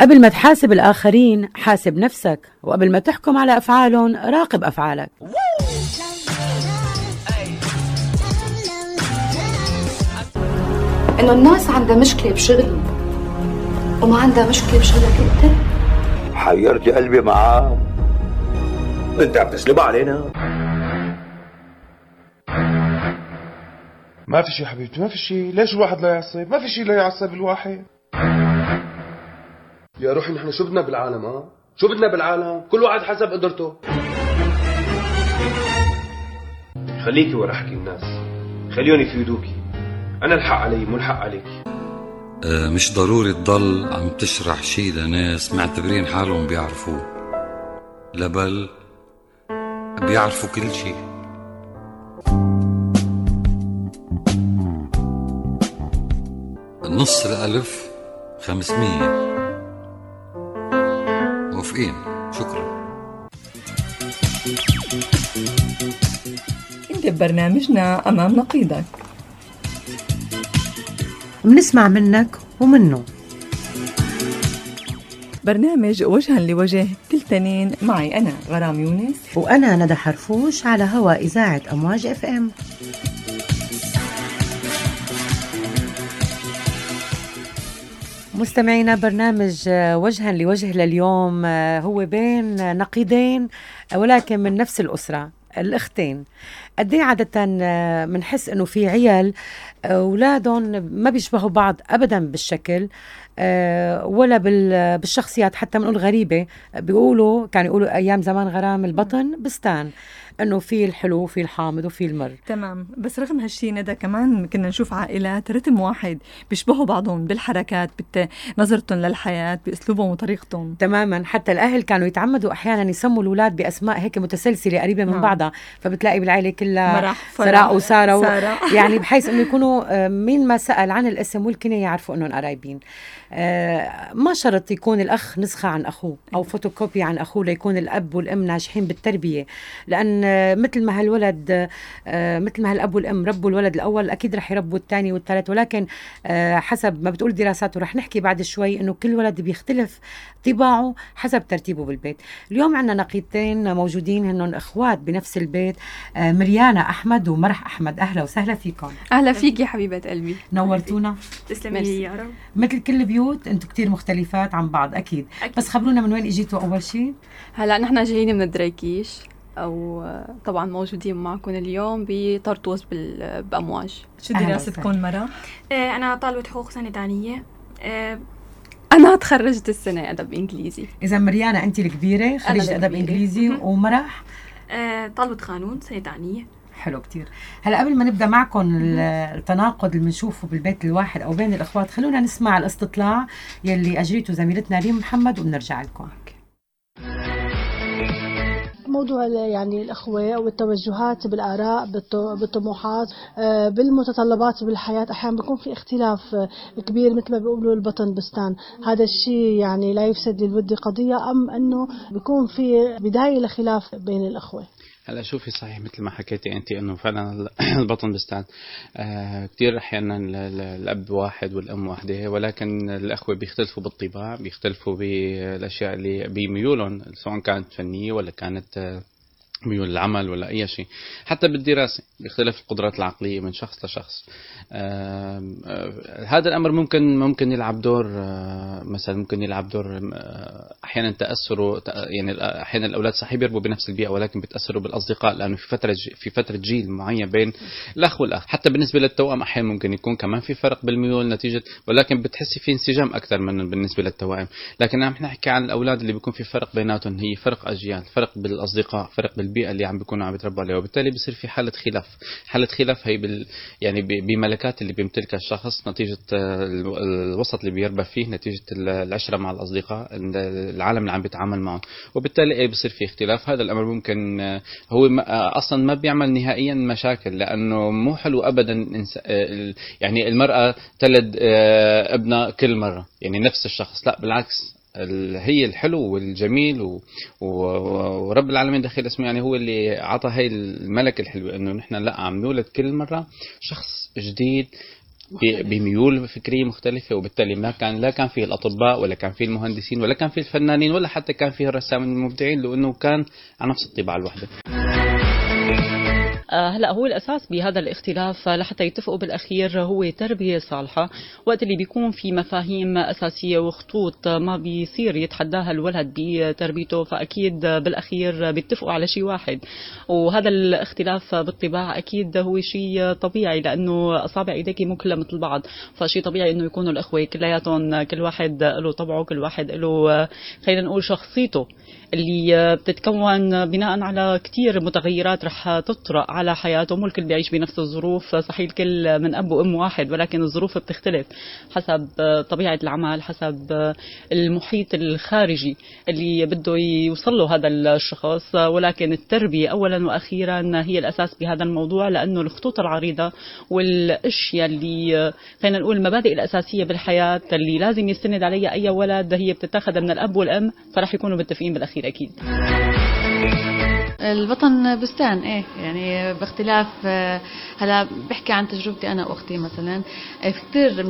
قبل ما تحاسب الآخرين حاسب نفسك وقبل ما تحكم على أفعالهم راقب أفعالك. إنه الناس عندها مشكلة بشغلهم وما عندها مشكلة بشغلك أنت. حيرت قلبي معاه. أنت عم تسلب علينا. ما في شيء حبيبتي ما في شيء ليش الواحد لا يعصب؟ ما في شيء لا يعصب الواحد. يا روحي نحن شو بدنا بالعالم ها؟ شو بدنا بالعالم كل واحد حسب قدرته. خليكي ورا حكي الناس. خليهم يفيدوكي. أنا الحق علي مو الحق عليك آه، مش ضروري تضل عم تشرح شي لناس معتبرين حالهم بيعرفوه. لا بل بيعرفوا كل شي. نص الألف خمسمية. موافقين شكرا. إنت ببرنامجنا أمام نقيضك. منسمع منك ومنه. برنامج وجها لوجه كل تنين. معي أنا غرام يونس. وأنا ندى حرفوش على هوا إذاعة أمواج إف إم. مستمعينا برنامج آه، وجها لوجه لليوم آه، هو بين نقيضين آه، ولكن من نفس الأسرة الأختين. قد إيه عادة بنحس إنه في عيال آه، أولادهم ما بيشبهوا بعض ابدا بالشكل آه، ولا بال- بالشخصيات حتى بنقول غريبة بيقولوا كانوا يقولوا أيام زمان غرام البطن بستان. إنه في الحلو وفي الحامض وفي المر. تمام. بس رغم هالشي ندى كمان كنا نشوف عائلات رتم واحد بيشبهوا بعضهم بالحركات بنظرتهم للحياة بأسلوبهم وطريقتهم. تماما. حتى الأهل كانوا يتعمدوا أحيانا يسموا الأولاد بأسماء هيك متسلسلة قريبة من نعم. بعضها. فبتلاقي بالعائله كلها مرح سراء وسارة و... سارة. يعني بحيث إنه يكونوا آه، مين ما سأل عن الاسم والكنية يعرفوا إنهم قرايبين ما شرط يكون الأخ نسخة عن أخوه أو فوتوكوبي عن أخوه ليكون الأب والأم ناجحين بالتربية. لأن آه، مثل ما هالولد آه، مثل ما هالأب والأم ربوا الولد الأول أكيد رح يربوا الثاني والثالث. ولكن آه، حسب ما بتقول دراسات ورح نحكي بعد شوي إنه كل ولد بيختلف طباعه حسب ترتيبه بالبيت. اليوم عندنا نقيضتين موجودين هنن إخوات بنفس البيت آه، مريانا أحمد ومرح أحمد. أهلا وسهلا فيكم. أهلا فيك يا حبيبة قلبي. نورتونا. تسلمي لي يا رب. مثل كل البيوت أنتم كتير مختلفات عن بعض أكيد أكيد. بس خبرونا من وين إجيتوا أول شيء هلأ نحن جايين من الدريكيش أو طبعا موجودين معكم اليوم بطرطوس بأمواج شو دراستكم مرة؟ آه، أنا طالبة حقوق سنة تانية آه، أنا تخرجت السنة أدب إنجليزي إذا مريانا انت الكبيرة خريجة أدب. إنجليزي. ومرح آه، طالبة قانون سنة تانية حلو كتير. هلا قبل ما نبدأ معكم ال- التناقض اللي بنشوفه بالبيت الواحد أو بين الأخوات خلونا نسمع الأستطلاع يلي أجريته زميلتنا ريم محمد وبنرجع لكم. موضوع يعني الأخوة والتوجهات بالآراء بالط- بالطموحات آه، بالمتطلبات بالحياة. أحيانا بيكون في اختلاف آه، كبير مثل ما بيقولوا البطن بستان. هذا الشيء يعني لا يفسد للود قضية. أم أنه بيكون في بداية لخلاف بين الأخوة. هلا شوفي صحيح مثل ما حكيتي انت انه فعلا ال- البطن بستان آه كثير أحيانا ال- ال- الأب واحد والأم واحدة ولكن الأخوة بيختلفوا بالطباع بيختلفوا بالأشياء اللي بميولهم سواء كانت فنية ولا كانت آه ميول العمل ولا أي شيء. حتى بالدراسة بيختلف القدرات العقلية من شخص لشخص. آه، هذا الأمر ممكن ممكن يلعب دور آه، مثلا ممكن يلعب دور آه، أحيانا تاثروا تأ- يعني أحيانا الأولاد صحيح بيربوا بنفس البيئة ولكن بيتاثروا بالأصدقاء لأنه في فترة في فترة جيل معين بين الأخ والأخ. حتى بالنسبة للتوأم أحيانا ممكن يكون كمان في فرق بالميول نتيجة ولكن بتحسي في انسجام أكثر من بالنسبة للتوائم لكن عم نحكي عن الأولاد اللي بيكون في فرق بيناتهم هي فرق أجيال فرق بالأصدقاء فرق بالبيئه اللي عم بيكونوا عم يتربوا عليها. وبالتالي بصير في حالة خلاف. حالة خلاف هي بال يعني بملكات اللي بيمتلكها الشخص نتيجة آه، ال- الوسط اللي بيربى فيه نتيجة ال- العشرة مع الأصدقاء ال- العالم اللي عم بيتعامل معه وبالتالي إيه بصير في اختلاف. هذا الأمر ممكن آه، هو آه، أصلا ما بيعمل نهائيا مشاكل لأنه مو حلو ابدا يعني المرأة تلد ابنها كل مرة يعني نفس الشخص. لا بالعكس. ال- هي الحلو والجميل و... و... ورب العالمين دخيل اسمه يعني هو اللي عطى هاي الملكة الحلوة إنه نحن لا عم نولد كل مرة شخص جديد بميول فكرية مختلفة وبالتالي ما كان لا كان فيه الأطباء ولا كان فيه المهندسين ولا كان فيه الفنانين ولا حتى كان فيه الرسامين المبدعين لأنه كان على نفس الطباعه الوحدة. آه، هلا هو الأساس بهذا الاختلاف لحتى يتفقوا بالأخير هو تربية صالحة. وقت اللي بيكون في مفاهيم أساسية وخطوط ما بيصير يتحداها الولد بتربيته فأكيد بالأخير بيتفقوا على شيء واحد. وهذا الاختلاف بالطباع أكيد هو شيء طبيعي لأنه أصابع إيديك مو كلها مثل بعض. فشيء طبيعي إنه يكونوا الأخوة كلياتهم كل واحد له طبعه كل واحد له خلينا نقول شخصيته. اللي بتتكون بناء على كثير متغيرات رح تطرأ على حياته. مو الكل بيعيش بنفس الظروف. صحيح الكل من أب وأم واحد ولكن الظروف بتختلف حسب طبيعة العمل حسب المحيط الخارجي اللي بده يوصل له هذا الشخص. ولكن التربية أولا وأخيرا هي الأساس بهذا الموضوع لأنه الخطوط العريضة والأشياء اللي خلينا نقول المبادئ الأساسية بالحياة اللي لازم يستند عليها أي ولد هي بتتاخذ من الأب والأم فرح يكونوا متفقين بالأخير. أكيد الوطن بستان إيه يعني باختلاف آه، هلا بحكي عن تجربتي أنا وأختي مثلا. آه، كثير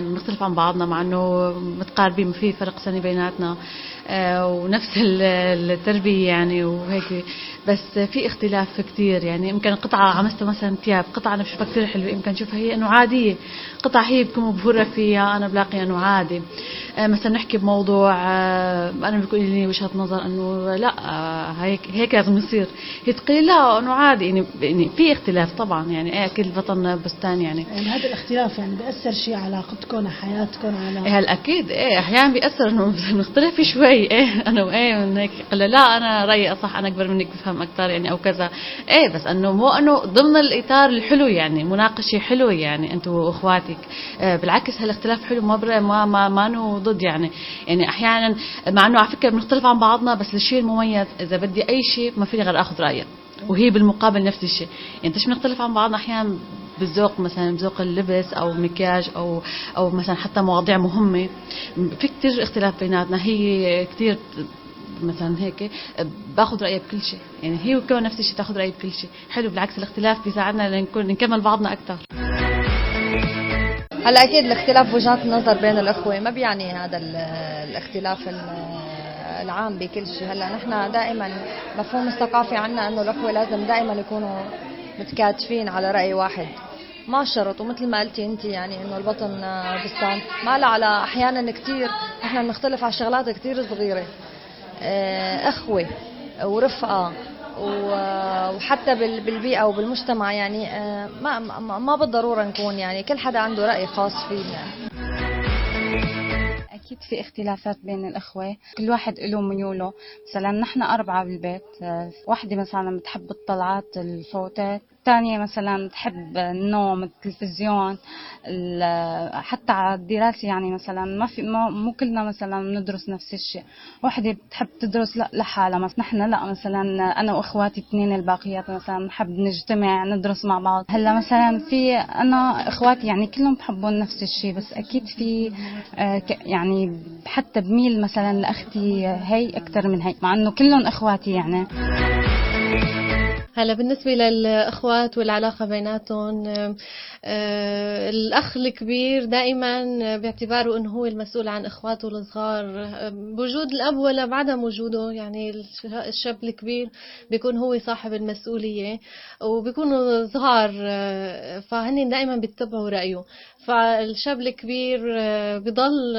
بنختلف عن بعضنا مع إنه متقاربين في فرق سنة بيناتنا. آه، ونفس التربية يعني وهيك. بس في اختلاف كثير. يعني يمكن قطعة عمستها مثلا ثياب قطعة أنا بشوفها كثير حلوة. يمكن أشوفها هي إنه عادية. قطعة هي بتكون مبهورة فيها أنا بلاقي إنه عادي. آه، مثلا نحكي بموضوع آه، أنا بيكون لي وجهة نظر إنه لا آه، هيك هيك لازم يصير. هي تقول لا إنه عادي. يعني, يعني في اختلاف طبعا. يعني إيه أكيد الوطن بستان يعني. يعني هذا الاختلاف يعني بيأثر شيء على علاقتكم حياتكم على هلا أكيد إيه أحيانا بيأثر إنه بنختلف شوي. إيه أنا وايه من هيك. قال لا أنا رأيي أصح أنا أكبر منك بفهم. أكثر يعني أو كذا. إيه بس أنه مو أنه ضمن الإطار الحلو يعني مناقشة حلوة يعني أنتم وأخواتك. بالعكس هالاختلاف حلو ما ما ما, ما ضد يعني. يعني أحيانا مع إنه على فكرة بنختلف عن بعضنا بس الشيء المميز إذا بدي أي شيء ما فيني غير آخذ رأيك. وهي بالمقابل نفس الشيء. يعني انت بنختلف عن بعضنا أحيانا بالذوق مثلا بذوق اللبس أو مكياج أو أو مثلا حتى مواضيع مهمة. في كثير اختلاف بيناتنا هي كثير مثلا هيك باخذ رايها بكل شيء. يعني هي وكمان نفس الشيء تاخذ رأيي بكل شيء. حلو بالعكس الاختلاف بيساعدنا لنكون نكمل بعضنا أكثر هلا أكيد الاختلاف وجهات النظر بين الأخوة. ما بيعني هذا الاختلاف العام بكل شيء. هلا نحن دائما مفهوم الثقافي عنا إنه الأخوة لازم دائما يكونوا متكاتفين على رأي واحد. ما شرط ومثل ما قلتي أنت يعني إنه البطن بستان ما على أحيانا كثير نحن بنختلف على شغلات كثير صغيرة. آه، أخوة ورفقة وحتى بالبيئة وبالمجتمع يعني آه، ما ما بالضرورة نكون يعني كل حدا عنده رأي خاص فيه يعني. أكيد في اختلافات بين الأخوة. كل واحد له ميوله. مثلا نحن أربعة بالبيت. آه، واحدة مثلا بتحب الطلعات الفوتات. الثانية مثلا تحب النوم التلفزيون حتى الدراسة يعني مثلا ما في مو كلنا مثلا بندرس نفس الشيء. وحدة بتحب تدرس لحالها مثلا. نحن لا مثلا أنا وإخواتي اثنين الباقيات مثلا نحب نجتمع ندرس مع بعض. هلا مثلا في أنا إخواتي يعني كلهم بحبون نفس الشيء بس أكيد في آه، يعني حتى بميل مثلا لأختي هي أكثر من هي مع إنه كلهم إخواتي يعني. هلا بالنسبة للأخوات والعلاقة بيناتهم آه، الأخ الكبير دائما باعتباره أنه هو المسؤول عن إخواته الصغار. بوجود الأب ولا بعدم وجوده يعني الشاب الكبير بيكون هو صاحب المسؤولية وبيكونوا صغار آه، فهن دائما بيتبعوا رأيه. فالشاب الكبير آه، بضل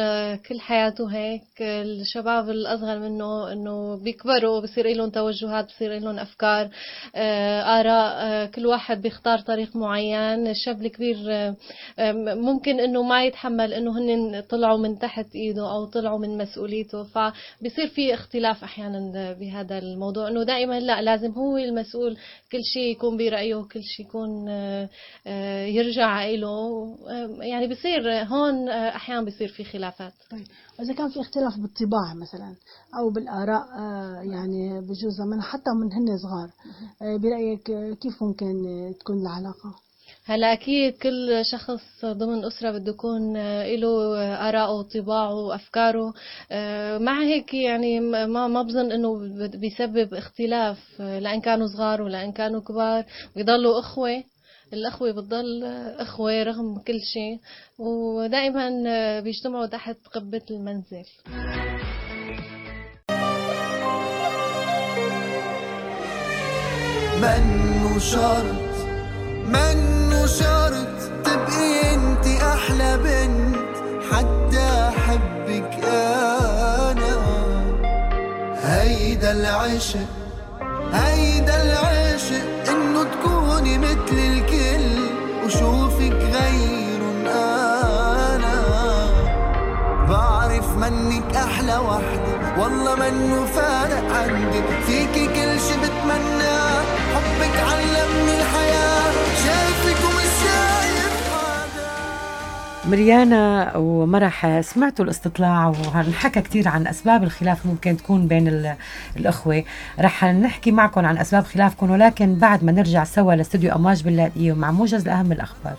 كل حياته هيك. الشباب الأصغر منه إنه بيكبروا بصير لهم توجهات بصير لهم أفكار آراء كل واحد بيختار طريق معين. الشاب الكبير كبير ممكن إنه ما يتحمل إنه هن طلعوا من تحت إيده أو طلعوا من مسؤوليته. فبصير في اختلاف أحيانا بهذا الموضوع. إنه دائما لا لازم هو المسؤول. كل شيء يكون برأيه كل شيء يكون آه، آه، يرجع له يعني بصير هون آه، أحيانا بصير في خلافات. طيب إذا كان في اختلاف بالطباع مثلا أو بالآراء يعني بجوز من حتى من هن صغار برأيك كيف ممكن تكون العلاقة؟ هلا أكيد كل شخص ضمن أسرة بده يكون له آراءه وطباعه وافكاره آه، مع هيك يعني ما ما بظن إنه بيسبب اختلاف لإن كانوا صغار ولا ان كانوا كبار. بيضلوا أخوة. الأخوة بتضل أخوة رغم كل شيء ودائما بيجتمعوا تحت قبة المنزل. منو شرط منو شرط تبقي أنت أحلى بنت حتى أحبك أنا. هيدا العشق هيدا العشق إنه تكوني مثل الكل وشوفك غير أنا. بعرف منك أحلى وحدة والله منه فارق عندي فيكي كل شي بتمناه حبك علمني الحياة. شايفك مريانا ومرح سمعتوا الاستطلاع وهنحكى كثير عن أسباب الخلاف ممكن تكون بين الأخوة. رح نحكي معكم عن أسباب خلافكم ولكن بعد ما نرجع سوا لاستوديو أمواج باللاذقيه ومع موجز لأهم الأخبار.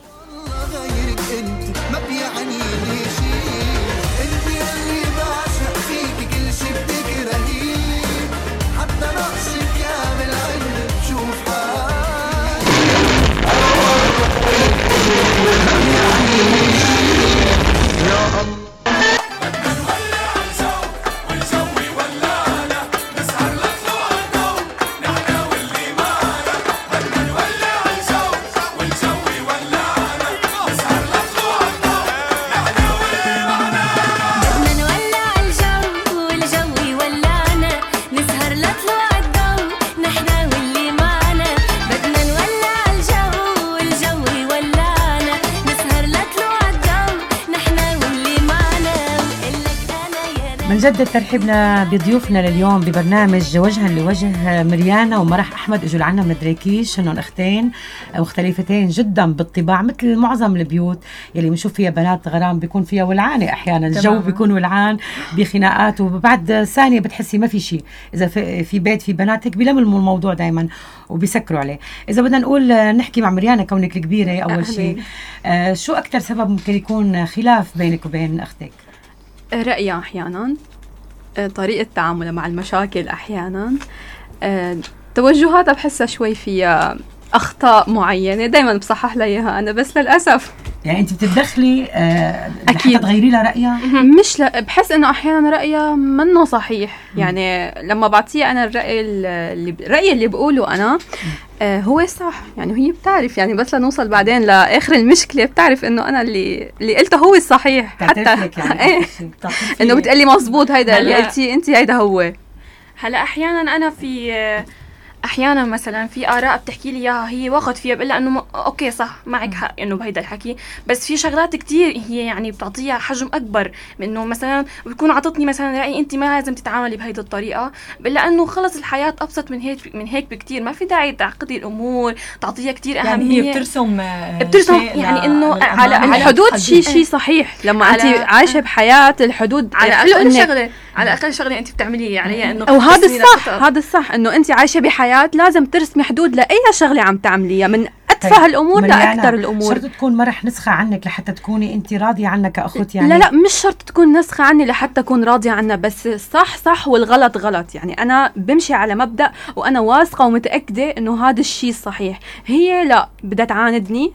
بنجدد ترحيبنا بضيوفنا لليوم ببرنامج وجها لوجه مريانا ومرح أحمد اجوا لعنا من دريكيش هن أختين مختلفتين جدا بالطباع مثل معظم البيوت يلي بنشوف فيها بنات غرام بيكون فيها ولعانة أحيانا. الجو. بيكون ولعان بخناقات وبعد ثانية بتحسي ما في شيء. إذا في في بيت في بنات هيك بيلملموا الموضوع دائما وبيسكروا عليه. إذا بدنا نقول آه، نحكي مع مريانا كونك الكبيره أول شيء. آه شو أكثر سبب ممكن يكون خلاف بينك وبين أختك؟ رأيها أحيانا آه، طريقة تعاملها مع المشاكل أحيانا. آه، توجهاتها بحسها شوي فيها أخطاء معينة دايما بصحح لها إياها أنا بس للأسف. يعني أنت بتتدخلي آه أكيد. لحتى تغيري لها رأيها؟ مش لا بحس إنه أحيانا رأيها منه صحيح. يعني لما بعطيها أنا الرأي اللي الراي اللي بقوله أنا آه هو صح. يعني وهي بتعرف يعني بس لنوصل بعدين لآخر المشكلة بتعرف إنه أنا اللي اللي قلته هو الصحيح. حتى يعني؟ إيه. إنه بتقلي مزبوط هيدا اللي قلتيه انت هيدا هو. هلا أحيانا أنا في أحيانا مثلا في آراء بتحكي لي إياها هي واخد فيها بقول لها إنه م- أوكي صح معك حق إنه بهيدا الحكي. بس في شغلات كتير هي يعني بتعطيها حجم أكبر من إنه مثلا بتكون عطتني مثلا راي أنت ما لازم تتعاملي بهيدي الطريقة. بقول لها إنه خلص الحياة أبسط من هيك من هيك بكتير. ما في داعي تعقدي الأمور تعطيها كتير يعني أهمية. هي بترسم آه، بترسم شيء يعني إنه. على على الحدود شيء شيء صحيح. لما أنت عايشة بحياة الحدود على أقل شغلة على أقل شغلة أنت بتعملي عليها إنه وهذا الصح. هذا الصح إنه أنت عايشة بحياة لازم ترسمي حدود لأي شغلة عم تعمليها من اتفه الأمور مريانا، لاكثر الأمور. شرط تكون ما رح نسخة عنك لحتى تكوني انت راضية عنها كأخت يعني. لا لا مش شرط تكون نسخة عني لحتى أكون راضية عنها بس الصح صح والغلط غلط. يعني أنا بمشي على مبدأ وأنا واثقة ومتأكدة إنه هذا الشيء الصحيح هي لا بدها تعاندني.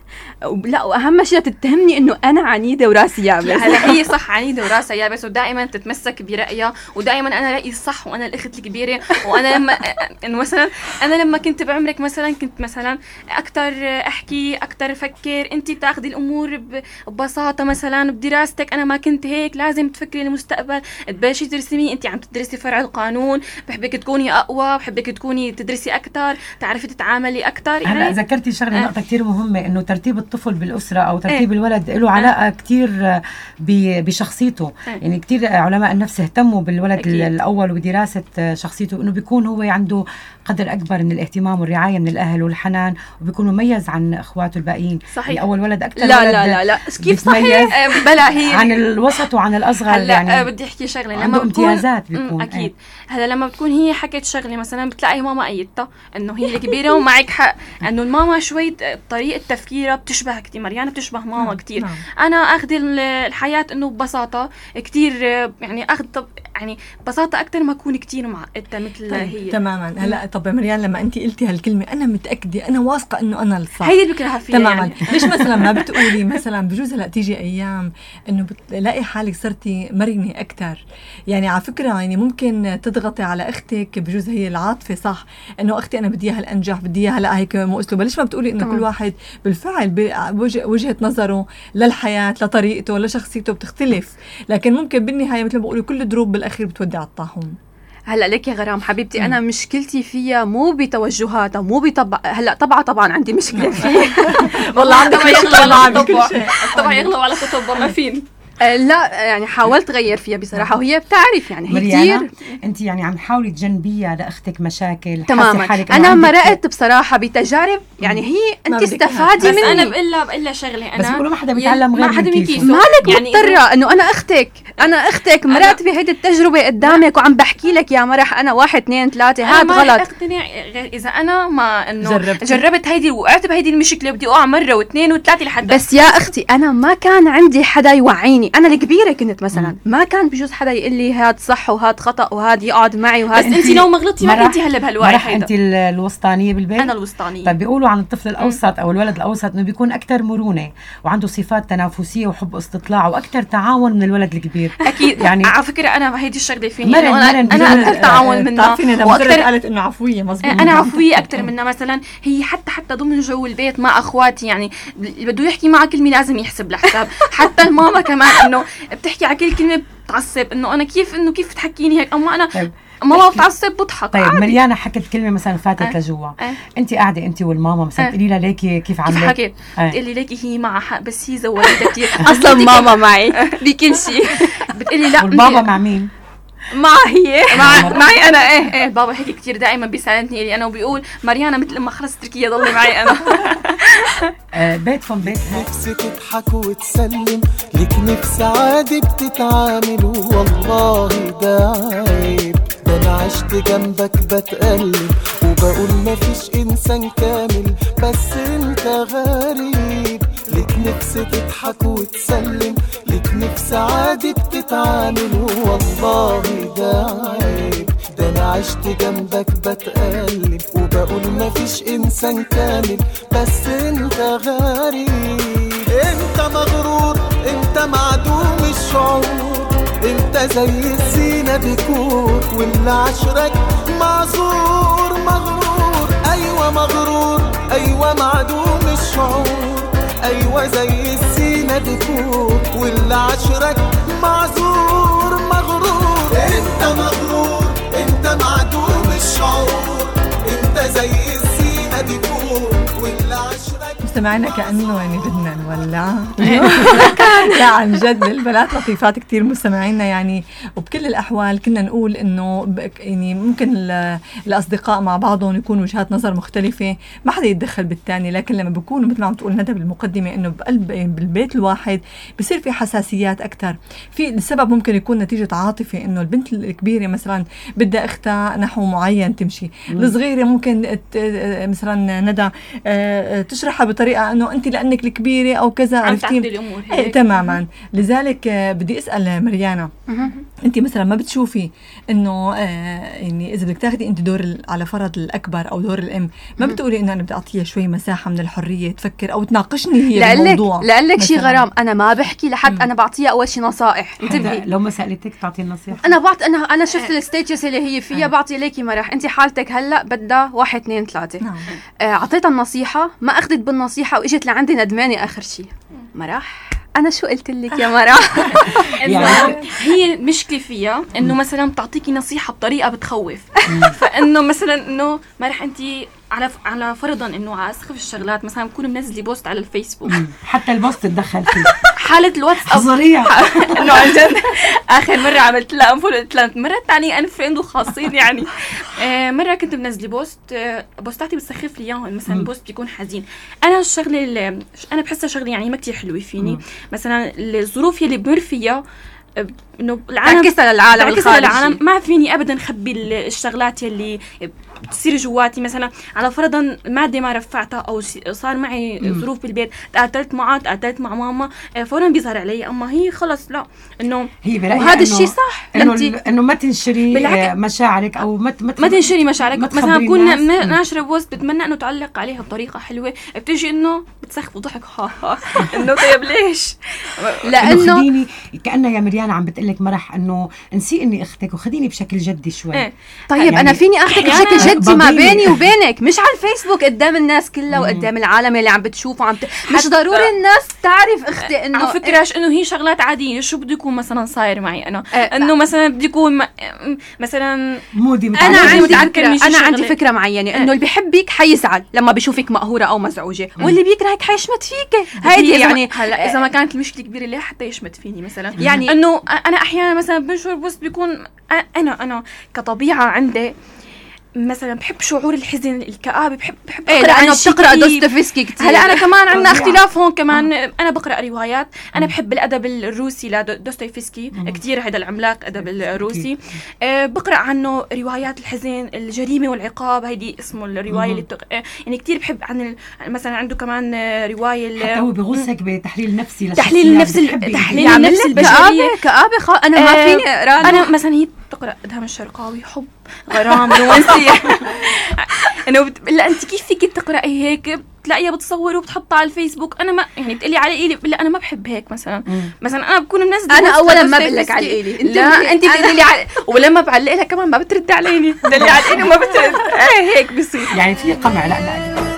لا وأهم شيء تتهمني إنه أنا عنيدة وراسي يابس. هلا هي صح عنيدة وراسها يابس ودائما تتمسك برأيها ودائما أنا رأيي الصح وأنا الأخت الكبيرة. وأنا لما إنه مثلا أنا لما كنت بعمرك مثلا كنت مثلا أكثر أحكي أكثر أفكر انت بتاخذي الأمور ب- ببساطة. مثلا بدراستك أنا ما كنت هيك. لازم تفكري المستقبل تبلشي ترسمي انت عم تدرسي فرع القانون. بحبك تكوني أقوى. بحبك تكوني تدرسي أكثر تعرفي تتعاملي أكثر هلا ذكرتي شغلة آه. نقطة كثير مهمة. إنه ترتيب الطفل بالأسرة أو ترتيب إيه. الولد له علاقة كثير بشخصيته. إيه. يعني كثير علماء النفس اهتموا بالولد أكيد. الأول ودراسة شخصيته. إنه بيكون هو عنده قدر أكبر من الاهتمام والرعاية من الأهل والحنان وبيكون مميز عن أخواته الباقيين. صحيح. يعني أول ولد أكثر لا ولد لا لا لا. كيف بيتميز صحيح آه، بلا هي عن الوسط وعن الأصغر هلا يعني آه، بدي أحكي شغلة. لما امتيازات بيكون أكيد. إيه. هلا لما بتكون هي حكت شغلة مثلا بتلاقي ماما ايدتها إنه هي الكبيرة ومعك حق. إنه الماما شوي طريقة تفكيرها بتشبه كثير مريانا بتشبه ماما كثير نعم. أنا أخذ ال- الحياة إنه ببساطة كثير يعني أخذ طب يعني بساطه أكثر ما أكون كتير معقدة مثل طيب هي. تماما. هلا طب مريان لما انت قلتي هالكلمة أنا متأكدة أنا واثقة إنه أنا الصح هيدي اللي بكرهها فيها تماما. يعني. ليش مثلا ما بتقولي مثلا بجوز هلأ تيجي أيام إنه بتلاقي حالك صرتي مرنة أكثر يعني على فكرة يعني ممكن تضغطي على أختك بجوز هي العاطفة صح. إنه أختي أنا بدي إياها الأنجح بدي إياها لأ هيك مو اسلوبها ليش ما بتقولي إنه. كل واحد بالفعل وجهة نظره للحياة لطريقته لشخصيته بتختلف. لكن ممكن بالنهاية مثل ما بقولوا كل دروب بالأخير بتودي على الطاحون هلا ليك يا غرام حبيبتي أنا مشكلتي فيها مو بتوجهاتها مو بطبع هلا طبعا طبعا عندي مشكلة فيها. والله عندك معي على الطبع شيء. الطبع يغلب على كتب ما فين آه، لا يعني حاولت غير فيها بصراحة وهي بتعرف يعني هي كثير أنت يعني عم تحاولي تجنبيها لأختك مشاكل حاسة تماما. حالك أنا مرقت بصراحة بتجارب يعني هي أنت استفادي بس مني. أنا بقول لها بقول لها شغلة أنا بس بيقولوا ما حدا يل- بيتعلم غير ما حدا مالك يعني مضطرة إنه أنا أختك؟ أنا أختك مرقت بهيدي التجربة قدامك وعم بحكي لك يا مرح أنا واحد اثنين ثلاثة أنا هاد ما غلط. اقتنع غير إذا أنا ما إنه جربت. جربت هيدي وقعت بهيدي المشكلة بدي أقع مرة واثنين وثلاثة لحد بس يا أختي أنا ما كان عندي حدا يوعيني. أنا الكبيرة كنت مثلا. ما كان بجوز حدا يقول لي هاد صح وهاد خطأ وهاد يقعد معي وهاد بس انت لو ما غلطتي ما كنتي هلا بهالوعي مرح هيدا انت ال- الوسطانية بالبيت؟ أنا الوسطانية. طيب بيقولوا عن الطفل الأوسط أو الولد الأوسط إنه بيكون أكثر مرونة وعنده صفات تنافسية وحب استطلاع وأكثر تعاون من الولد الكبير. أكيد. يعني على فكرة أنا هيدي الشغله فيني مرن- أنا مرن أنا أكثر تعاون منها. بتعرفيني مجرد وأكثر قالت إنه عفوية مزبوط أنا عفوية أكثر منها مثلا. هي حتى حتى ضمن جو البيت مع أخواتي يعني اللي بده يحكي معها كلمة لازم يحسب لها حساب. حتى الماما كمان إنه بتحكي على كل كلمة بتعصب إنه أنا كيف إنه كيف تحكيني هيك؟ أما أنا طيب. ماما بتعصب بضحك طيب عادي. مريانا حكت كلمة مثلا فاتت آه. لجوا آه. انت قاعدة انت والماما مثلا آه. تقولي لها ليكي كيف كيف عملت حكيت؟ آه. بتقلي ليكي هي معها حق بس هي زودتها كثير أصلا ماما معي بكل شيء بتقلي لا والبابا مع مين؟ مع هي مع معي أنا إيه إيه البابا هيك كثير دائما بيساندني لي أنا وبيقول مريانا مثل ما خلص تركيا ضلي معي أنا آه بيتكم بيت نفسي تضحك وتسلم ليك نفس عادي بتتعامل والله ده عيب ده أنا عشت جنبك بتألم وبقول مفيش إنسان كامل بس أنت غريب. ليك نفسي تضحك وتسلم ليك نفس عادي بتتعامل. والله ده عيب ده أنا عشت جنبك بتقلب وبقول مفيش إنسان كامل بس أنت غريب. أنت مغرور أنت معدوم الشعور. انت زي الزينة ديكور واللي عشرك معذور مغرور. أيوه مغرور أيوه معدوم الشعور. أيوه زي الزينة ديكور واللي عشرك معذور مغرور. انت مغرور انت معدوم الشعور. انت زي الزينة ديكور مستمعينا كانه يعني بدنا نولع لا عن جد البنات لطيفات كتير مستمعينا يعني وبكل الأحوال كنا نقول إنه يعني ممكن ال- الأصدقاء مع بعضهم يكون وجهات نظر مختلفة ما حدا يتدخل بالثاني لكن لما بيكونوا مثل ما عم تقول ندى بالمقدمة إنه بقلب بالبيت الواحد بصير في حساسيات أكثر في السبب ممكن يكون نتيجة عاطفة إنه البنت الكبيرة مثلا بدها أختها نحو معين تمشي. الصغيرة ممكن مثلا ندى آه، تشرحها بطريقة إنه انت لأنك الكبيرة أو كذا عم عرفتي؟ الأمور هيك. تماما. لذلك آه، بدي أسأل مريانا انت مثلا ما بتشوفي إنه آه يعني إذا بدك تاخذي انت دور على فرض الأكبر أو دور الأم ما. بتقولي إنه أنا بدي أعطيها شوي مساحة من الحرية تفكر أو تناقشني هي لقلك بالموضوع لقلك شي. غرام. أنا ما بحكي لحد أنا بعطيها أول شي نصائح. انتبهي. لو ما سألتك تعطي النصيحة. أنا بعطي أنا أنا شفت الستيتس اللي هي فيها بعطي ليكي مرح انت حالتك هلأ بدها واحد اثنين ثلاثة. نعم. آه، أعطيتها النصيحة ما أخذت بالنصيحة وإجت لعندي ندمانة آخر شيء مرح؟ أنا شو قلت لك يا مرح؟ إنه هي المشكلة فيها إنه مثلا بتعطيكي نصيحة بطريقة بتخوف. فإنه مثلا إنه ما رح انت على على فرضا إنه على اسخف الشغلات مثلا بكون منزله post على الفيسبوك حتى ال post تدخل فيه حالة الواتساب حصرية. انه عن جد آخر مرة عملت لها unfollow قلت لها مرة الثانية unfriend وخاصين يعني آه، مرة كنت منزلة post آه، بوستاتي بتسخف لي إياهم مثلا. post بيكون حزين أنا الشغلة اللي أنا بحسها شغلة يعني ما كتير حلوة فيني. مثلا الظروف يلي بمر فيها إنه العالم تعكسها للعالم الخارجي. للعالم ما فيني ابدا خبي ال- الشغلات يلي بتصير جواتي مثلا. على فرضا الماده ما رفعتها أو صار معي. ظروف بالبيت تقاتلت معه تقاتلت مع ماما آه، فورا بيظهر علي. أما هي خلص لا. إنه هي وهذا الشيء صح. إنه إنه ما تنشري. آه، مشاعرك أو ما ت- ما تنشري مشاعرك. ما مثلا بكون. ناشرة بوست بتمنى إنه تعلق عليها بطريقة حلوة. بتجي إنه بتسخف وضحك. ها ها. إنه طيب ليش؟ لأنه خديني كأنها يا مريان عم بتقلك مرح إنه نسي إني أختك وخديني بشكل جدي شوي. إيه. طيب يعني أنا فيني اخذك بشكل جدي. ما بضيني. بيني وبينك. مش على الفيسبوك قدام الناس كلها وقدام العالم اللي عم بتشوفه عم ت... مش ضروري الناس تعرف أختي إنه على فكرة انه هي شغلات عادية؟ شو بده يكون مثلا صاير معي؟ أنا إنه مثلا بده يكون م- مثلا مودي أنا عندي فكرة أنا عندي. فكرة معينة إنه اللي بيحبك حيزعل لما بيشوفك مقهورة أو مزعوجة واللي بيكرهك حيشمت فيكي. هيدي ما- يعني هلا إذا ما كانت المشكلة كبيرة ليه حتى يشمت فيني مثلا؟ يعني- إنه أنا أحيانا مثلا بنشر post بيكون أنا أنا كطبيعة عندي مثلا بحب شعور الحزن الكآبة بحب بحب إيه، عن شي بتقرأ كتير. دوستويفسكي كتير. هلأ أنا كمان عندنا. اختلاف هون كمان. أنا بقرأ روايات. أنا بحب الأدب الروسي لدوستويفسكي كتير هذا العملاق أدب الروسي. آه بقرأ عنه روايات الحزن الجريمة والعقاب. هيدي اسمه الرواية مم. اللي بتق... آه، يعني كتير بحب عن ال... مثلا عنده كمان آه، رواية ال- حتى هو بغوصك بتحليل نفسي تحليل ال- تحليل لك البشرية. كآبة- كآبة خ... أنا ما آه، فيني له. أنا مثلا هي بتقرا أدهم الشرقاوي حب غرام رومانسية. إنه بت... لا أنت كيف فيك تقرأي هيك؟ بتلاقيها بتصور وبتحطها على الفيسبوك. أنا ما يعني بتقلي على إيلي لا أنا ما بحب هيك مثلا. مثلا أنا بكون منزلة أنا بوست أولاً ما. بقول لك على الإيلي. أنت لا أنت بتقولي لي على ولما بعلق لها كمان ما بترد عليني. بتقلي على الايلي وما بترد. إيه هيك بصير يعني في قمع لا لا.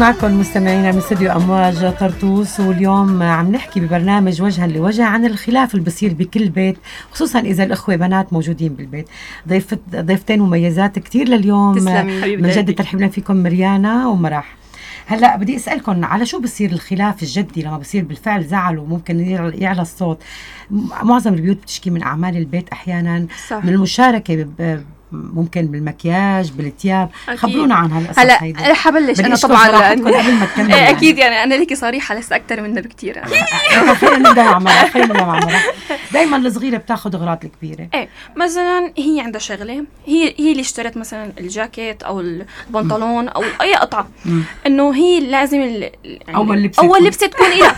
معكم مستمعينا من استوديو أمواج طرطوس واليوم عم نحكي ببرنامج وجها لوجه عن الخلاف اللي بصير بكل بيت خصوصا إذا الأخوة بنات موجودين بالبيت. ضيفت ضيفتين مميزات كتير لليوم. من جد قلبي. ترحيبنا فيكم مريانا ومرح. هلأ بدي أسألكم على شو بصير الخلاف الجدي لما بصير بالفعل زعل وممكن يعلى الصوت؟ معظم البيوت بتشكي من أعمال البيت أحيانا. صح. من المشاركة ب- ممكن بالمكياج بالثياب. خبرونا عن هالقصص هلا هيدي. بدي أنا طبعا قبل ما تكمل إيه يعني. أكيد يعني. أنا ليكي صريحة لسه أكثر منها بكثير نبدا مع مرة دائما الصغيرة بتاخذ أغراض الكبيرة. إيه مثلا هي عندها شغلة. هي هي اللي اشترت مثلا الجاكيت أو البنطلون أو أي قطعة. إنه هي لازم ال... يعني أول لبسة أول. لبسه تكون إلها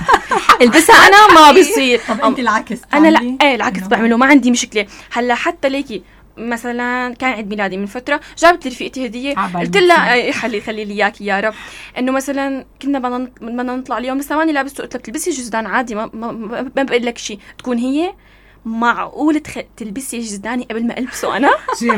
البسها أنا ما بصير. طب انت العكس أنا لا؟ إيه العكس بعمله. ما عندي مشكلة. هلأ حتى ليكي مثلا كان عيد ميلادي من فترة جابت لي رفيقتي هدية قلت لها إيه، خلي خلي لي اياكي يا رب. إنه مثلا كنا بدنا نط- بدنا نطلع اليوم لسه ماني لابسته قلت لها بتلبسي جزدان عادي ما ما, ما, ما بقول لك شيء تكون هي معقول تخ... تلبسي جزداني قبل ما ألبسه أنا؟ شو يا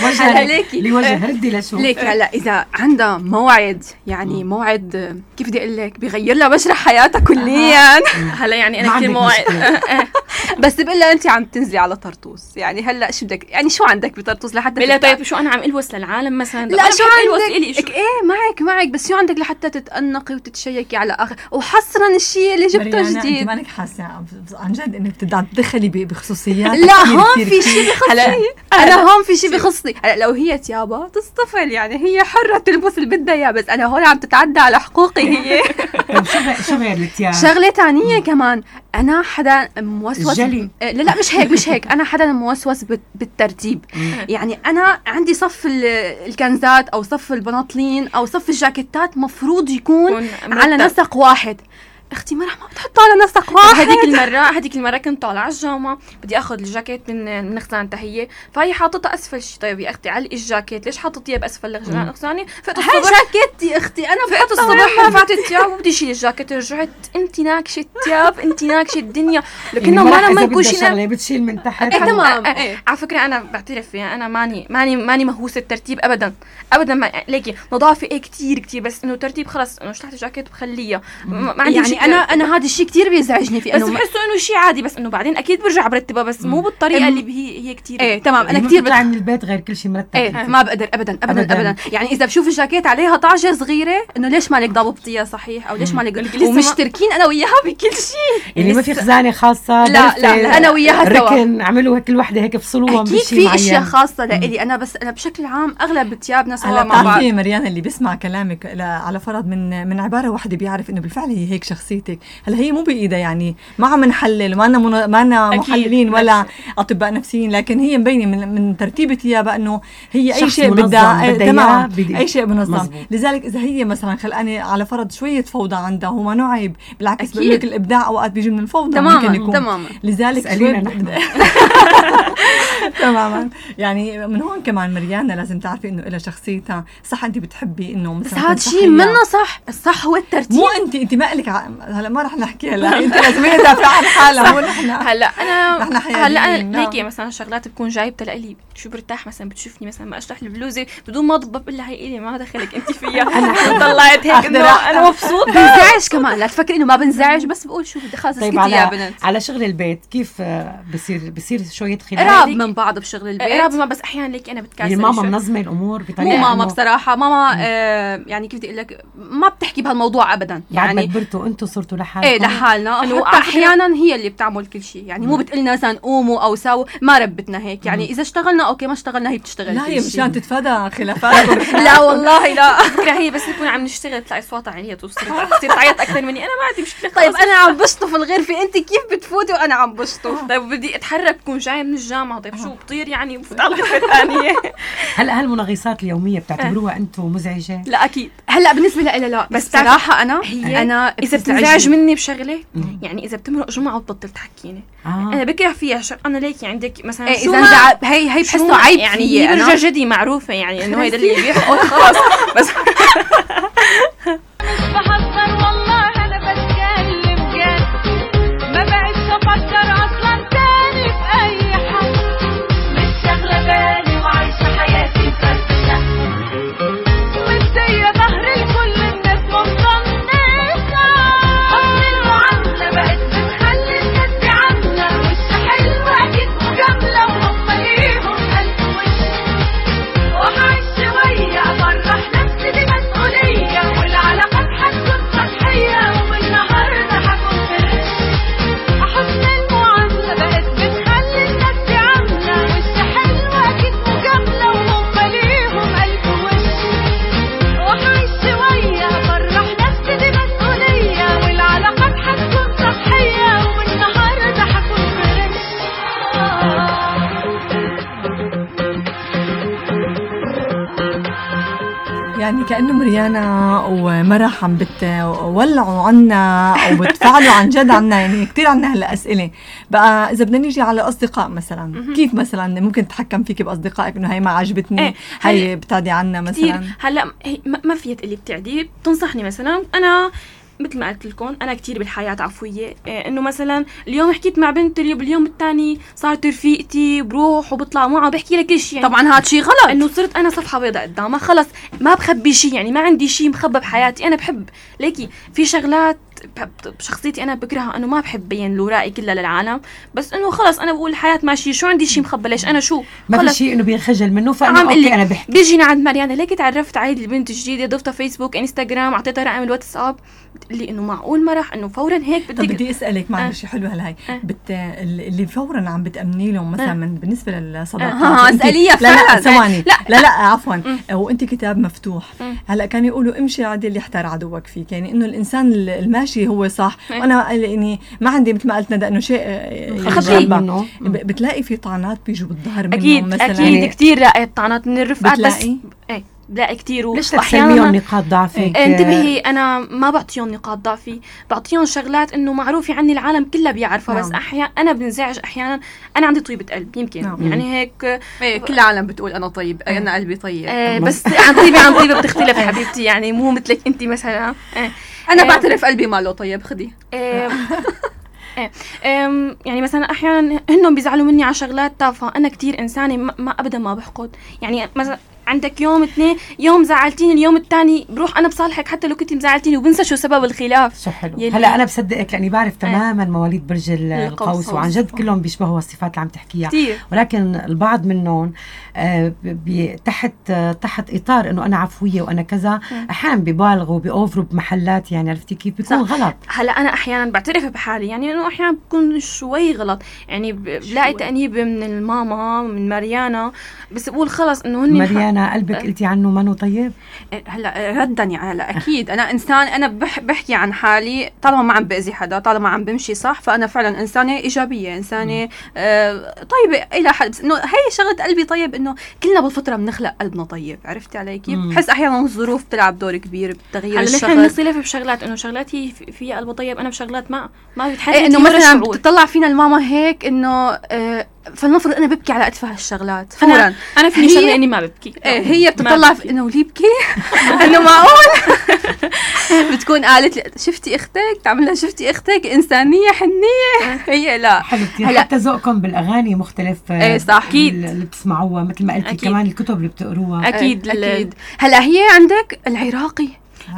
هلا لك- ليكي. لوجه ردي لشو ليك هلا إذا عندها موعد يعني موعد كيف بدي أقول لك؟ بيغير لها مجرى حياتها كليا. هلا يعني أنا كثير مشكلة. بس بقول لها أنت عم تنزلي على طرطوس. يعني هلا شو بدك؟ يعني شو عندك بطرطوس لحتى تتع- طيب شو أنا عم الوس للعالم مثلا؟ لا شو عندك؟ إلي شو؟ إيه معك معك. بس شو عندك لحتى تتأنقي وتتشيكي على آخر؟ وحصرا الشيء اللي جبته جديد. مانك حاسة. عن جد إنك تدخلي بخصوصيات لا هون في. شيء بخصني أنا هون في شيء بخصني هلا لو هي تيابا تصطفل يعني. هي حرة تلبس اللي بدها إياه بس أنا هون عم تتعدى على حقوقي هي. طيب شو غير الثياب شغلة تانية كمان. أنا حدا موسوس الجلي. آه، لا لا مش هيك مش هيك. أنا حدا موسوس بال- بالترتيب. يعني أنا عندي صف ال- الكنزات أو صف البناطلين أو صف الجاكيتات مفروض يكون. على نسق واحد. أختي ما رح ما بتحط على نفسك واحد هذيك المرة هذيك المرة كنت طالعة على الجامعة بدي آخذ الجاكيت من من خزانتها هي فهي حاططها أسفل شي. طيب يا أختي علقي الجاكيت ليش حاططيها بأسفل مم. الخزانة فقت هاي جاكيتي أختي أنا فقت الصبح رفعت الثياب وبدي اشيل الجاكيت رجعت انت ناكشة الثياب انت ناكشة الدنيا. لكن يعني ما لما نكون شيء بتشيل من تحت. إيه تمام. إيه. إيه. على فكرة أنا بعترف فيها أنا ماني ماني ماني مهووسه الترتيب ابدا. ابدا ما ليكي نظافة إيه كتير كتير بس إنه ترتيب خلص إنه شلحت الجاكيت بخليها. ما ما عندي يعني شيء أنا أنا هذا الشيء كثير بيزعجني في بس بحسه إنه شيء عادي بس إنه بعدين أكيد برجع برتبها بس مو بالطريقة اللي هي هي كتير. إيه تمام أنا يعني كثير بتطلع من البيت غير كل شيء مرتب. إيه ما بقدر ابدا ابدا أبداً. ابدا, أبداً. يعني إذا بشوف الجاكيت عليها طعجه صغيرة إنه ليش مالك ضابطيها صحيح؟ أو ليش مالك ومشتركين أنا وياها بكل شيء اللي ما في خزانة خاصة لا، لا، أنا وياها سوا. ركن عملوا كل وحدة هيك فصلوهم أكيد بشيء في أشياء. خاصة لإلي. أنا بس أنا بشكل عام أغلب ثيابنا سوا هلا مع بعض. مريان اللي بيسمع كلامك لا على فرض من من عبارة واحدة بيعرف إنه بالفعل هي هيك شخصيتك هلا هي مو بإيدها يعني ما عم نحلل وما لنا من- ما أكيد، محللين ولا أطباء نفسيين لكن هي مبينة من من ترتيبه ثيابها إنه هي أي شيء بدها تمام أي شيء منظم. لذلك إذا هي مثلا خلقانة على فرض شوية فوضى عندها هو ما نوع عيب بالعكس. بقول لك الإبداع أوقات بيجي من الفوضى تماماً، ممكن يكون تماماً. لذلك شوي-. تماما. يعني من هون كمان مريانا لازم تعرفي إنه لها شخصيتها. صح انت بتحبي إنه بس مثلا هذا تنصحي شيء. منه صح. الصح هو الترتيب مو انت انت ما لك. هلا ما رح نحكي هلا. انت لازم هي تدافع عن حالها مو نحن. هلا أنا هلا أنا نعم. ليكي مثلا شغلات بكون جايبتها لإلي شو برتاح مثلا بتشوفني مثلا ما أشرح البلوزه بدون ما أضبط بقول لها هي إلي ما دخلك انت فيها. أنا طلعت هيك إنه أنا مبسوطة. بنزعج كمان. لا تفكري إنه ما بنزعج بس بقول شو بدي خلص طيب اسكتي يا على بنت. على شغل البيت كيف بصير بصير شوية خلاف قراب من بعض بشغل البيت. قراب ما بس أحيانا ليكي أنا بتكاسل يعني ماما شوي. منظمة الأمور بطريقة مو ماما بصراحة ماما آه يعني كيف بدي أقول لك ما بتحكي بهالموضوع ابدا. بعد ما يعني كبرتوا أنتوا صرتوا لحالكم. إيه لحالنا. إنه أحيانا هي اللي بتعمل كل شيء. يعني مو بتقلنا مثلا قوموا أو ساووا ما ربتنا هيك. يعني إذا اشتغلنا okay ما اشتغلنا هي بتشتغل لا هي. مشان تتفادى خلافات لا والله لا. فكرة هي بس نكون عم نشتغل تلاقي صوتها عليها تصير تصير تعيط أكثر مني. أنا ما عندي مشكلة طيب. أنا عم بشطف الغرفة. أنت كيف بتفوتي وأنا عم بشطف؟ طيب بدي أتحرك بكون جاي من الجامعة طيب شو بطير يعني بفوت على الغرفه الثانية هلا هالمنغصات اليومية بتعتبروها أنتم مزعجة؟ لا أكيد هلا بالنسبة لها لا بس صراحة أنا هي أنا إذا. بتنزعج مني بشغلة يعني إذا بتمرق جمعة وتبطل تحكيني آه. أنا بكره فيها شر أنا ليكي عندك مثلا إيه، شو ما- انزع- هي- هي شو بحسه عيب يعني. برجع جدي معروفة يعني إنه هيدا اللي بيحكوا خلاص بس كأنه مريانا ومرح عم بتولعوا عنا وبتفعلوا عن جد عنا يعني كثير عنا هلا اسئله بقى إذا بدنا نيجي على أصدقاء مثلا كيف مثلا ممكن تتحكم فيك بأصدقائك إنه هي ما عجبتني؟ إيه، هي بتعدي عنا مثلا؟ هلأ ما فيها تقلي بتعدي بتنصحني مثلا. أنا مثل ما قلت لكم أنا كثير بالحياة عفوية. إيه إنه مثلا اليوم حكيت مع بنت اليوم باليوم الثاني صارت رفيقتي بروح وبطلع معها بحكي لها كل شيء يعني. طبعا هذا شيء غلط. إنه صرت أنا صفحة بيضاء قدامها خلص ما بخبي شيء يعني ما عندي شيء مخبى بحياتي. أنا بحب ليكي في شغلات بشخصيتي أنا بكرهها إنه ما بحب بين الورائي كلها للعالم. بس إنه خلص أنا بقول الحياة ماشية. شو عندي شيء مخبى؟ ليش؟ أنا شو؟ ما في. شيء إنه بينخجل منه فانا عم okay أنا بحكي. بيجينا عند مريانا ليكي تعرفت على البنت جديده ضفتها Facebook Instagram أعطيتها رقم الواتساب. لي انه معقول ما راح إنه فورا هيك طب بدك بدي أسألك معلش آه. شيء حلو هلا هي بت... اللي فورا عم بتأمني لهم مثلا آه. من بالنسبة للصداقات آه، وأنت- أسأليها لا لا فعلاً. ثواني لا. لا لا عفوا وانت كتاب مفتوح هلأ كانوا يقولوا امشي عدل يحتار عدوك فيك يعني إنه الإنسان الماشي هو صح. وأنا يعني ما عندي مثل ما قلت ندى إنه شيء آه، خطير. منه. بتلاقي في طعنات بيجوا بالظهر منه أكيد مثلا أكيد كثير رائع طعنات من الرفقات بس بتلاقي؟ إيه بلاقي كتير ليش لا تسلميهم نقاط ضعفك؟ إيه، انتبهي أنا ما بعطيهم نقاط ضعفي بعطيهم شغلات إنه معروفه عني العالم كلها بيعرفها نعم. بس أحيانا أنا بنزعج أحيانا أنا عندي طيبة قلب يمكن. نعم. يعني هيك. إيه، كل العالم بتقول أنا طيب أنا قلبي طيب. آه بس عن طيبة عن طيبة بتختلف حبيبتي يعني مو مثلك أنت مثلا. آه. أنا آه، بعترف قلبي ماله طيب خدي. إيه. أم، يعني مثلا أحيانا هنهم بيزعلوا مني على شغلات تافهة. أنا كتير إنسانة ما, ما ابدا ما بحقد. يعني مثلا عندك يوم اثنين يوم زعلتيني اليوم الثاني بروح أنا بصالحك حتى لو كنت مزعلتيني وبنسى شو سبب الخلاف شو حلو يلي- هلا أنا بصدقك لأني بعرف تماما مواليد برج ال- القوس. وعن جد كلهم بيشبهوا الصفات اللي عم تحكيها كتير. ولكن البعض منهم آه، تحت آه، تحت إطار إنه أنا عفوية وأنا كذا. أحيانا ببالغوا بيوفروا بمحلات يعني عرفتي كيف بيكون صح. غلط هلا أنا أحيانا بعترف بحالي يعني إنه أحيانا بكون شوي غلط يعني بلاقي تأنيب من الماما من مريانا بس بقول خلص إنه هن مريانا قلبك قلتي عنه منه طيب؟ هلا ردا يعني هلا أكيد. أنا إنسان أنا بح بحكي عن حالي طالما ما عم بأذي حدا طالما عم بمشي صح فأنا فعلا إنسانة إيجابية إنسانة آه طيبة إلى حد بس إنه هي شغلة قلبي طيب إنه كلنا بالفطره بنخلق قلبنا طيب عرفتي علي كيف. بحس أحيانا الظروف بتلعب دور كبير بتغيير هلا نحن بنختلف بشغلات؟ إنه شغلات هي في- فيها قلبه طيب أنا بشغلات ما ما بتحدد إيه إنه مثلا بتطلع فينا الماما هيك إنه آه فلنفرض أنا ببكي على أتفه الشغلات أنا- فورا. أنا فيني شغلة إني ما ببكي. إيه هي بتطلع. في إنه ليه بكي. إنه معقول بتكون قالت لي شفتي أختك؟ تعمل لها شفتي أختك؟ إنسانية حنية. هي لا. حلو كثير حتى ذوقكم بالأغاني مختلف. آه، إيه صح. أكيد. اللي بتسمعوها مثل ما قلتي. كمان الكتب اللي بتقروها. أكيد. أكيد. أكيد هلا هي عندك العراقي.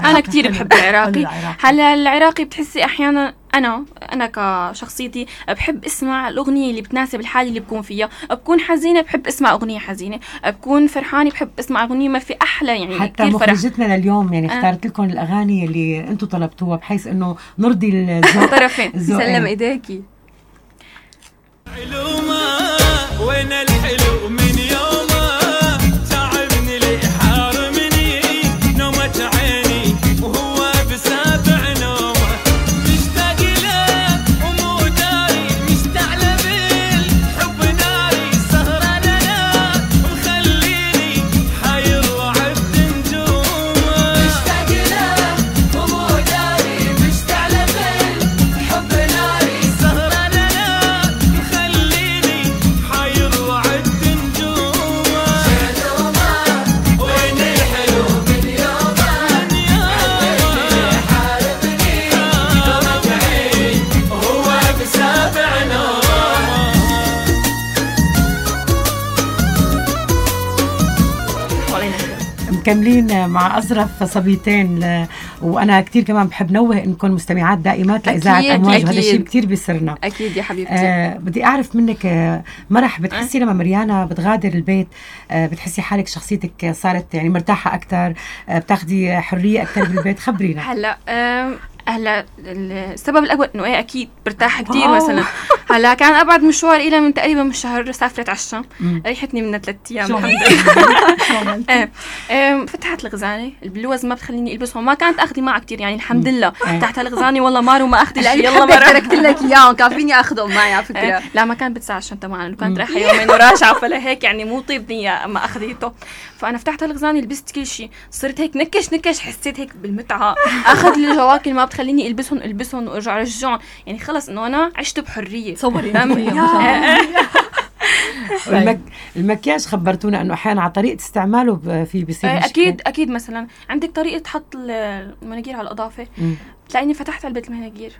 أنا كثير. بحب العراقي. هلا العراقي بتحسي أحيانا أنا أنا كشخصيتي بحب أسمع الأغنية اللي بتناسب الحاله اللي بكون فيها بكون حزينة بحب أسمع أغنية حزينة بكون فرحانة بحب أسمع أغنية ما في أحلى يعني حتى كثير فرح مخرجتنا لليوم يعني آه. اختارت لكم الأغاني اللي أنتم طلبتوها بحيث إنه نرضي الذوق طرفين. الذوقين. سلم إيديكي وين الحلو مكملين مع أظرف صبيتين ل... وأنا كتير كمان بحب نوه إنكم مستمعات دائمات لإذاعة أكيد، أمواج وهذا أكيد. الشيء كتير بيسرنا. أكيد يا حبيبتي. آه بدي أعرف منك آه مرح بتحسي لما مريانا بتغادر البيت آه بتحسي حالك شخصيتك صارت يعني مرتاحة أكثر آه بتاخدي حرية أكثر بالبيت؟ خبرينا. هلا هلا السبب الأول إنه إيه أكيد برتاح كثير واو. مثلا. هلا كان أبعد مشوار إلى من تقريبا من شهر سافرت على الشام. ريحتني من ثلاث أيام. إيه. فتحت الغزاله البلوز ما بتخليني البسهم ما كانت أخذي معها كثير يعني الحمد لله. إيه. فتحت الغزانه والله مارو ما أخذي شيء يلا مرة تركت لك إياهم. كان فيني أخذهم معي على فكرة. إيه. لا ما كان بتساع الشنطه معنا كانت رايحة يومين وراجعة فلهيك يعني مو طيب نيه ما اخذيته فأنا فتحت الغزانه لبست كل شيء صرت هيك نكش نكش حسيت هيك بالمتعة. أخذ لي الجواكل ما بتخليني ألبسهم ألبسهم وأرجع رجعهم يعني خلص إنه أنا عشت بحرية. تصوري الله. والمك... المكياج خبرتونا إنه أحيانا على طريقة استعماله ب- في بيصير مشكلة. أكيد أكيد مثلا عندك طريقة حط ال- المناكير على الإضافة. مم. تلاقيني فتحت علبة المناكير.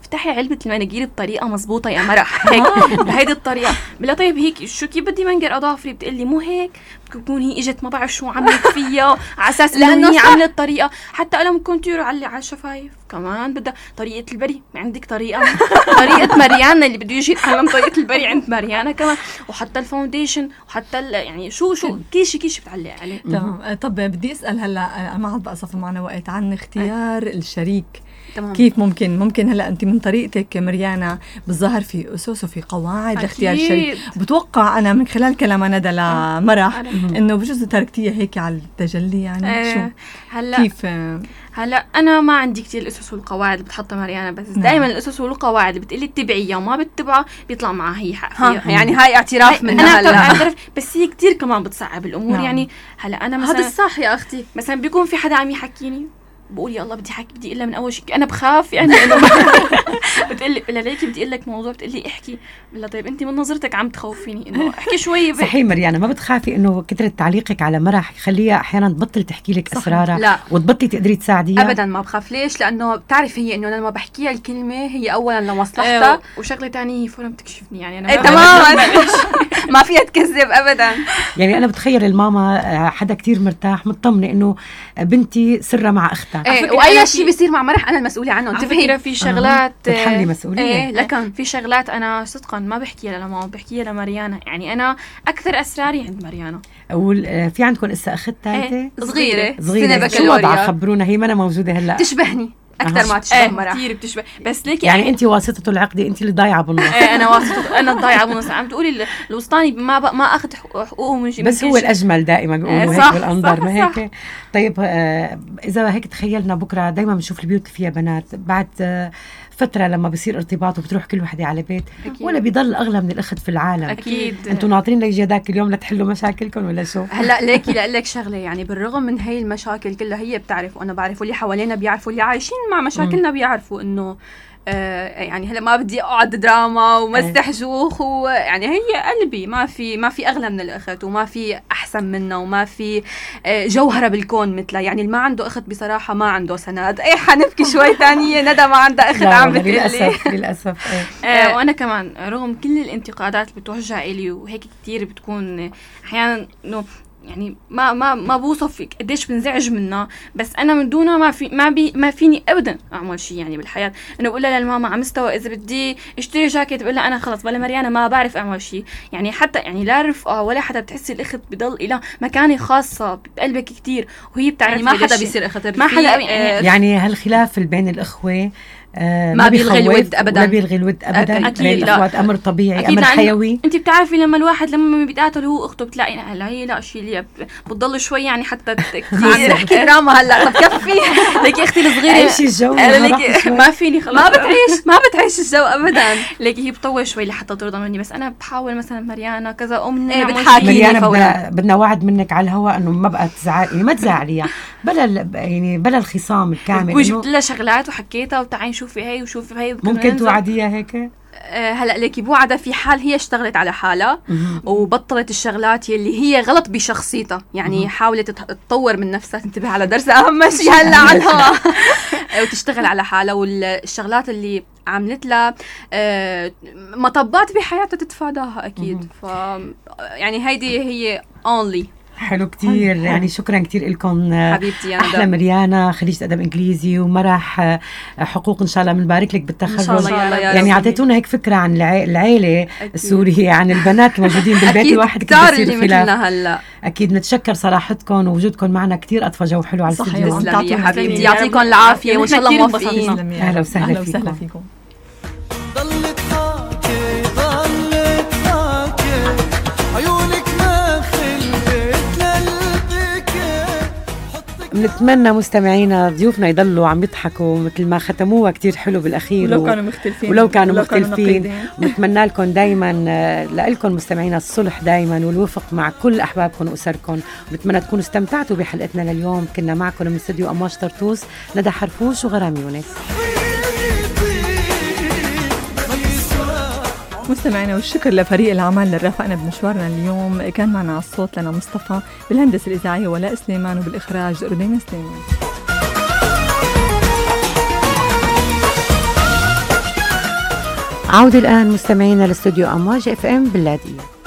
افتحي علبة المناكير بطريقة مزبوطة يا مرح هيك بهيدي الطريقة. بلا طيب هيك شو كيف بدي منقر اظافري بتقلي مو هيك. بتكون هي إجت ما بعرف شو عملت فيها. على أساس إنه هي. عملت طريقة. حتى قلم contour على على الشفايف. كمان بدها طريقة البري. عندك طريقة. طريقة مريانا اللي بده يجي يتعلم طريقة البري عند مريانا كمان. وحتى ال foundation وحتى يعني شو شو كل شيء كل شيء بتعلق عليه. تمام. آه، طب بدي أسأل هلأ آه، ما عاد بقى صفى معنا وقت عن اختيار الشريك. تمام. كيف ممكن ممكن هلأ أنت من طريقتك مريانا بالظاهر في أسس وفي قواعد لاختيار. الشريك؟ بتوقع أنا من خلال كلام ندى لمرح إنه بجوز تركتيها هيك على التجلي يعني؟ آه، شو؟ هلأ كيف؟ هلا أنا ما عندي كتير الأسس والقواعد اللي بتحطها مريانا بس نعم. دائما الأسس والقواعد اللي بتقلي اتبعيها وما بتتبعها بيطلع معها هي حق يعني هاي اعتراف منها أنا هلا. بعترف بس هي كتير كمان بتصعب الأمور نعم. يعني هلا أنا مثلا هذا الصح يا أختي مثلا بيكون في حدا عم يحكيني بقول يا الله بدي حكي بدي أقول من أول شيء أنا بخاف يعني إنه بتقول لي لا ليكي بدي أقول لك موضوع بتقول لي احكي. بقول لها طيب انت من نظرتك عم تخوفيني إنه احكي شوي بك. صحيح مريانا ما بتخافي إنه كثرة تعليقك على مرح يخليها أحيانا تبطل تحكي لك صح. أسرارها؟ لا. وتبطلي تقدري تساعديها؟ ابدا ما بخاف. ليش؟ لأنه بتعرفي هي إنه لما بحكيها الكلمة هي اولا لمصلحتها. وشغلة تانية هي فورا بتكشفني يعني أنا إيه ما- تماما. ما فيها تكذب ابدا. يعني أنا بتخيل الماما آه، حدا كتير مرتاح مطمنة إنه بنتي سرها مع أختها. فكرة وأي شيء بيصير مع مرح أنا المسؤولة عنه. انتبهي. فكرة في شغلات بتحملي آه، مسؤولية. إيه لكن. في شغلات أنا صدقا ما بحكيها لماما بحكيها لماريانا. يعني أنا أكثر أسراري عند ماريانا. آه، في عندكم اسا اخت ثالثه إيه، صغيرة. صغيرة. سنة شو وضعها؟ خبرونا هي ما موجودة هلأ. تشبهني. أكثر ما إيه تشبه مرح كثير بتشبه. بس ليكي يعني انت واسطة العقده انت اللي ضايعة بالنص. إيه أنا واثقه أنا الضايعه بنص عم تقولي ال- الوسطاني ما ب... ما أخذ حقوق- حقوقه من شيء بس هو. الأجمل دائما بيقولوا إيه، هيك بالأنظار ما. هيك؟ طيب آه، إذا هيك تخيلنا بكرة دائما بنشوف البيوت اللي فيها بنات. بعد آه، فترة لما بصير ارتباط وبتروح كل وحدة على بيت أكيد. ولا بيضل أغلى من الأخت في العالم. أكيد. أنتوا ناطرين ليجي هداك اليوم لتحلوا مشاكلكم ولا شو؟ هلا ليكي لاقول لك شغلة. يعني بالرغم من هي المشاكل كلها هي بتعرف وأنا بعرف واللي حوالينا بيعرفوا اللي عايشين مع مشاكلنا بيعرفوا إنه يعني هلا ما بدي أقعد دراما ومسح جوخ ويعني هي قلبي ما في ما في أغلى من الأخت وما في أحسن منها وما في آه جوهرة بالكون مثلها. يعني اللي ما عنده أخت بصراحة ما عنده سند. اي حنبكي شوي ثانية ندى ما عندها أخت عم بتقلي للأسف للأسف إيه. آه وأنا كمان رغم كل الانتقادات اللي بتوجه إلي وهيك كتير بتكون أحيانا إنه يعني ما ما ما بوصف قديش بنزعج منها بس أنا من دونها ما في ما بي ما فيني ابدا أعمل شيء يعني بالحياة. أنا بقول لها للماما على مستوى إذا بدي اشتري جاكيت بقول لها أنا خلص بلا مريانا ما بعرف أعمل شيء يعني حتى يعني لا رفقة ولا حدا بتحسي الإخت بضل لها مكانة خاصة بقلبك كتير وهي بتعرف يعني ما حدا بيصير إخت ما حدا يعني يعني هالخلاف بين الأخوة آه ما بيلغي الود أبداً. ولا بيلغي الود ابدا أكيد لا. الأخوات أمر طبيعي أمر لأنه حيوي أنت بتعرفي لما الواحد لما بيتقاتل هو أخته بتلاقي هلا هي لا شيء اللي بتضل شوي يعني حتى احكي دراما هلأ طب كفي ليكي أختي الصغيرة عيشي الجو. ما فيني خلص ما بتعيش ما بتعيش الجو ابدا ليكي هي بتطول شوي لحتى ترضى مني بس أنا بحاول مثلا مريانا كذا ام نعمل بتحاكي. مريانا. بدنا, وعد منك على الهواء إنه ما بقى تزعل يعني ما تزعليها بلا يعني بلا الخصام الكامل وجبت لها شغلات وحكيتها وتعالي شوفي هي وشوفي هي ممكن. توعديها هيك؟ آه، هلا ليكي بوعدة في حال هي اشتغلت على حالها وبطلت الشغلات يلي هي غلط بشخصيتها. يعني حاولت تطور من نفسها. تنتبه على درسها أهم شيء هلا على الهواء وتشتغل على حالها والشغلات اللي عملت لها آه، مطبات بحياتها تتفاداها أكيد. ف يعني هيدي هي اونلي حلو كتير يعني شكرا كتير لكم حبيبتي يا أحلى ندى. مريانا خريجة أدب إنجليزي ومرح آه، حقوق إن شاء الله بنبارك لك بالتخرج إن شاء الله. يعني يا أعطيتونا هيك فكرة عن الع- العيلة أكيد. السورية عن البنات الموجودين بالبيت الواحد بصير اللي مثلنا هلأ أكيد نتشكر صراحتكم ووجودكم معنا كتير اضفى جو حلو على. الاستديو تسلمي. حبيبتي. يعطيكم العافية وإن نحن شاء الله كتير موفقين أهلا. وسهلا أهلا وسهلا فيكم. فيكم ضلت بنتمنى مستمعينا ضيوفنا يضلوا عم يضحكوا مثل ما ختموها كتير حلو بالأخير ولو كانوا مختلفين. ولو كانوا مختلفين. ونتمنى لكم دائما لكم مستمعينا الصلح دائما والوفق مع كل أحبابكم وأسركم. ونتمنى تكونوا استمتعتوا بحلقتنا لليوم. كنا معكم من استديو أمواج طرطوس. ندى حرفوش وغرام يونس. مستمعينا والشكر لفريق العمل اللي رافقنا بمشوارنا اليوم. كان معنا على الصوت لنا مصطفى بالهندسة الإذاعية ولاء سليمان وبالإخراج رودينا سليمان. عودة الآن مستمعينا لاستوديو أمواج إف إم باللاذقية